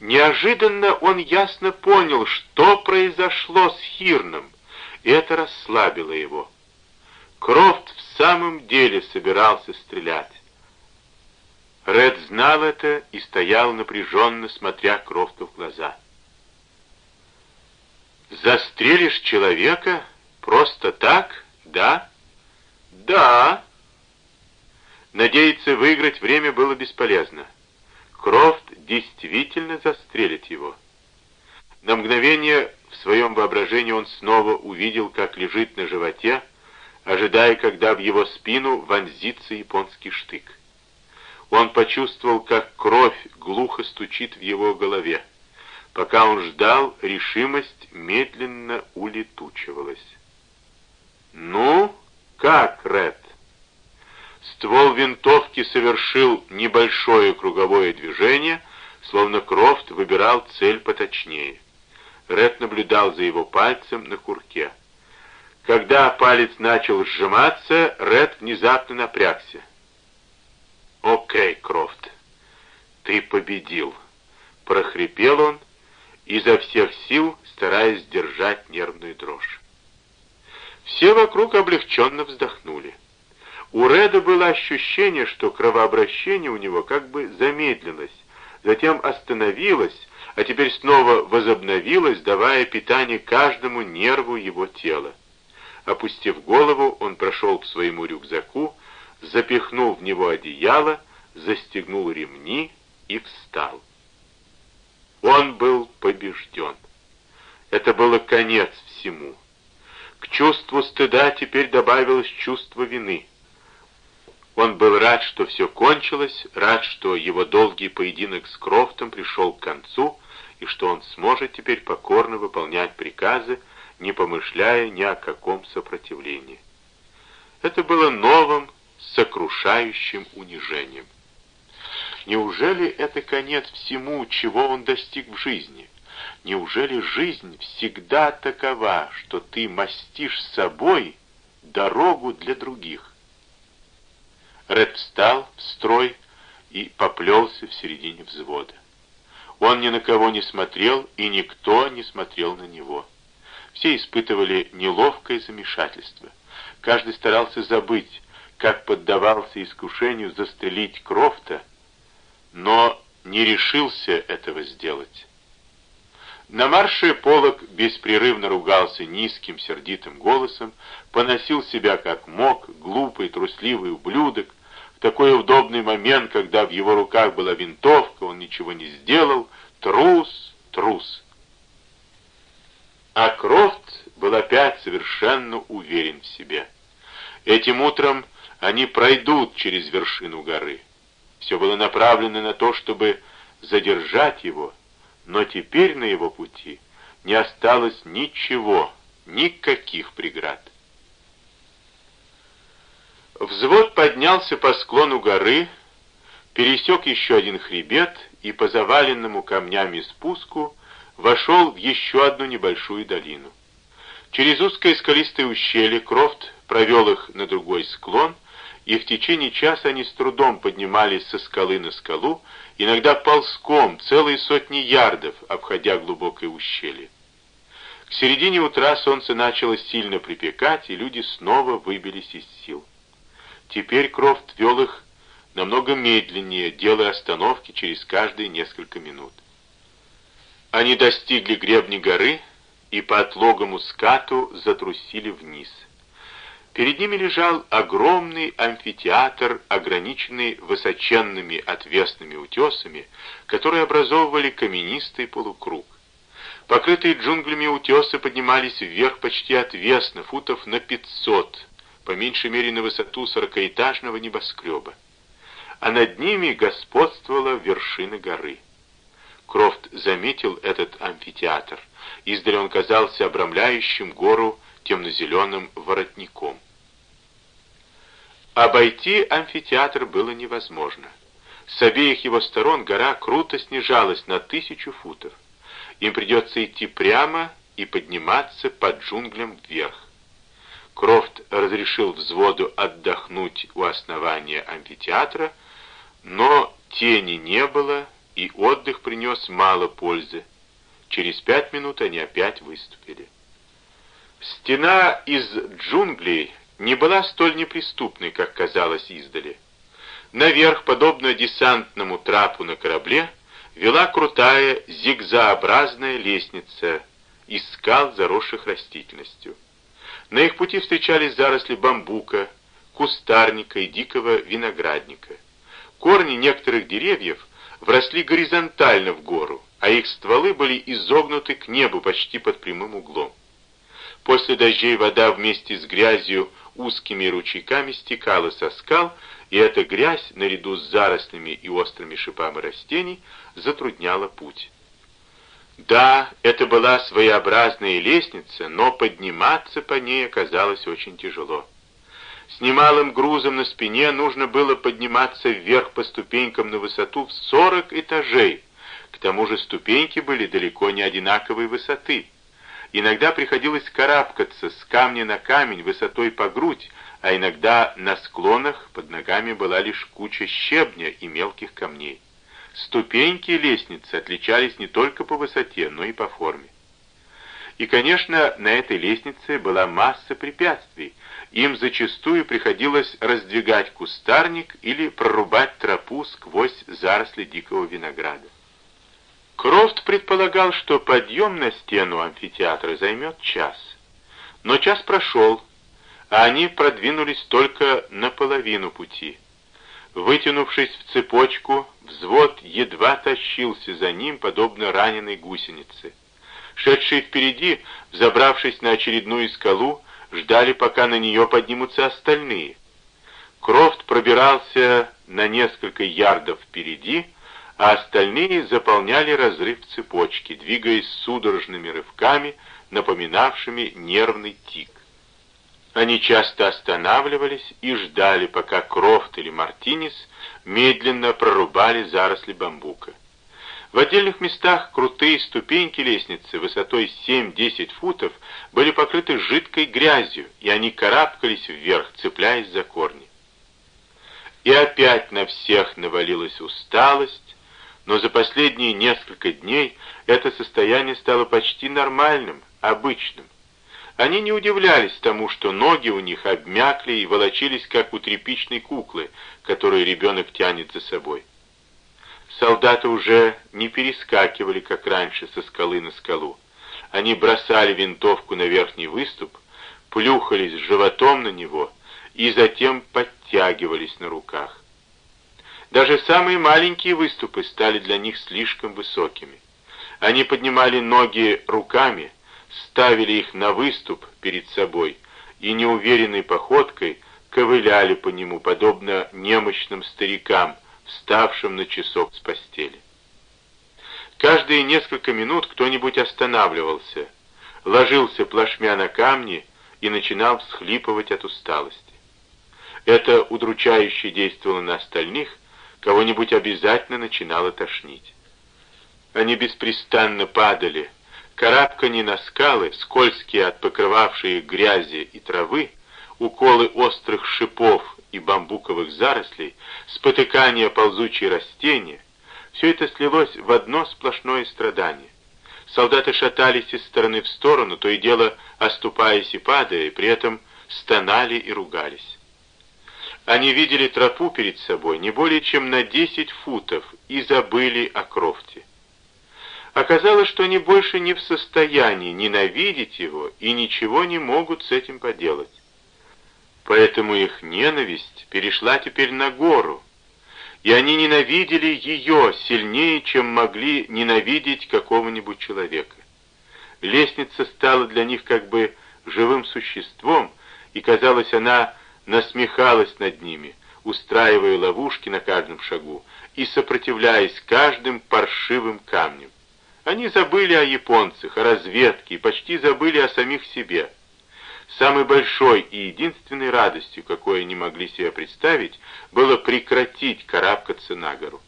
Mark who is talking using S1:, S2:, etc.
S1: Неожиданно он ясно понял, что произошло с Хирном, и это расслабило его. Крофт в самом деле собирался стрелять. Ред знал это и стоял напряженно, смотря Крофту в глаза. «Застрелишь человека? Просто так? Да?» «Да!» Надеяться выиграть время было бесполезно. Крофт действительно застрелит его. На мгновение в своем воображении он снова увидел, как лежит на животе, ожидая, когда в его спину вонзится японский штык. Он почувствовал, как кровь глухо стучит в его голове. Пока он ждал, решимость медленно улетучивалась. «Ну, как, Ред?» Ствол винтовки совершил небольшое круговое движение, словно Крофт выбирал цель поточнее. Ред наблюдал за его пальцем на курке. Когда палец начал сжиматься, Ред внезапно напрягся. «Окей, Крофт, ты победил», — прохрипел он, изо всех сил стараясь сдержать нервную дрожь. Все вокруг облегченно вздохнули. У Реда было ощущение, что кровообращение у него как бы замедлилось, затем остановилось, а теперь снова возобновилось, давая питание каждому нерву его тела. Опустив голову, он прошел к своему рюкзаку, запихнул в него одеяло, застегнул ремни и встал. Он был побежден. Это было конец всему. К чувству стыда теперь добавилось чувство вины. Он был рад, что все кончилось, рад, что его долгий поединок с Крофтом пришел к концу, и что он сможет теперь покорно выполнять приказы, не помышляя ни о каком сопротивлении. Это было новым, сокрушающим унижением. Неужели это конец всему, чего он достиг в жизни? Неужели жизнь всегда такова, что ты мастишь собой дорогу для других? Ред встал в строй и поплелся в середине взвода. Он ни на кого не смотрел, и никто не смотрел на него. Все испытывали неловкое замешательство. Каждый старался забыть, как поддавался искушению застрелить Крофта, но не решился этого сделать. На марше Полок беспрерывно ругался низким, сердитым голосом, поносил себя как мог, глупый, трусливый ублюдок, такой удобный момент, когда в его руках была винтовка, он ничего не сделал. Трус, трус. А Крофт был опять совершенно уверен в себе. Этим утром они пройдут через вершину горы. Все было направлено на то, чтобы задержать его, но теперь на его пути не осталось ничего, никаких преград. Взвод поднялся по склону горы, пересек еще один хребет и по заваленному камнями спуску вошел в еще одну небольшую долину. Через узкое скалистое ущелье Крофт провел их на другой склон, и в течение часа они с трудом поднимались со скалы на скалу, иногда ползком, целые сотни ярдов, обходя глубокое ущелье. К середине утра солнце начало сильно припекать, и люди снова выбились из сил. Теперь Крофт вел их намного медленнее, делая остановки через каждые несколько минут. Они достигли гребни горы и по отлогому скату затрусили вниз. Перед ними лежал огромный амфитеатр, ограниченный высоченными отвесными утесами, которые образовывали каменистый полукруг. Покрытые джунглями утесы поднимались вверх почти отвесно, футов на пятьсот, по меньшей мере на высоту сорокаэтажного небоскреба. А над ними господствовала вершина горы. Крофт заметил этот амфитеатр. Издали он казался обрамляющим гору темно-зеленым воротником. Обойти амфитеатр было невозможно. С обеих его сторон гора круто снижалась на тысячу футов. Им придется идти прямо и подниматься под джунглям вверх. Крофт разрешил взводу отдохнуть у основания амфитеатра, но тени не было, и отдых принес мало пользы. Через пять минут они опять выступили. Стена из джунглей не была столь неприступной, как казалось издали. Наверх, подобно десантному трапу на корабле, вела крутая зигзообразная лестница из скал, заросших растительностью. На их пути встречались заросли бамбука, кустарника и дикого виноградника. Корни некоторых деревьев вросли горизонтально в гору, а их стволы были изогнуты к небу почти под прямым углом. После дождей вода вместе с грязью узкими ручейками стекала со скал, и эта грязь, наряду с зарослями и острыми шипами растений, затрудняла путь. Да, это была своеобразная лестница, но подниматься по ней оказалось очень тяжело. С немалым грузом на спине нужно было подниматься вверх по ступенькам на высоту в 40 этажей. К тому же ступеньки были далеко не одинаковой высоты. Иногда приходилось карабкаться с камня на камень высотой по грудь, а иногда на склонах под ногами была лишь куча щебня и мелких камней. Ступеньки лестницы отличались не только по высоте, но и по форме. И, конечно, на этой лестнице была масса препятствий. Им зачастую приходилось раздвигать кустарник или прорубать тропу сквозь заросли дикого винограда. Крофт предполагал, что подъем на стену амфитеатра займет час. Но час прошел, а они продвинулись только наполовину пути. Вытянувшись в цепочку, взвод едва тащился за ним, подобно раненой гусенице. Шедшие впереди, взобравшись на очередную скалу, ждали, пока на нее поднимутся остальные. Крофт пробирался на несколько ярдов впереди, а остальные заполняли разрыв цепочки, двигаясь судорожными рывками, напоминавшими нервный тик. Они часто останавливались и ждали, пока Крофт или Мартинес медленно прорубали заросли бамбука. В отдельных местах крутые ступеньки лестницы высотой 7-10 футов были покрыты жидкой грязью, и они карабкались вверх, цепляясь за корни. И опять на всех навалилась усталость, но за последние несколько дней это состояние стало почти нормальным, обычным. Они не удивлялись тому, что ноги у них обмякли и волочились, как у тряпичной куклы, которую ребенок тянет за собой. Солдаты уже не перескакивали, как раньше, со скалы на скалу. Они бросали винтовку на верхний выступ, плюхались животом на него и затем подтягивались на руках. Даже самые маленькие выступы стали для них слишком высокими. Они поднимали ноги руками, ставили их на выступ перед собой и неуверенной походкой ковыляли по нему, подобно немощным старикам, вставшим на часок с постели. Каждые несколько минут кто-нибудь останавливался, ложился плашмя на камни и начинал всхлипывать от усталости. Это удручающе действовало на остальных, кого-нибудь обязательно начинало тошнить. Они беспрестанно падали, карабканье на скалы, скользкие от покрывавшей грязи и травы, уколы острых шипов и бамбуковых зарослей, спотыкание ползучие растения, все это слилось в одно сплошное страдание. Солдаты шатались из стороны в сторону, то и дело оступаясь и падая, и при этом стонали и ругались. Они видели тропу перед собой не более чем на 10 футов и забыли о Крофте. Оказалось, что они больше не в состоянии ненавидеть его и ничего не могут с этим поделать. Поэтому их ненависть перешла теперь на гору, и они ненавидели ее сильнее, чем могли ненавидеть какого-нибудь человека. Лестница стала для них как бы живым существом, и, казалось, она насмехалась над ними, устраивая ловушки на каждом шагу и сопротивляясь каждым паршивым камнем. Они забыли о японцах, о разведке и почти забыли о самих себе. Самой большой и единственной радостью, какой они могли себе представить, было прекратить карабкаться на гору.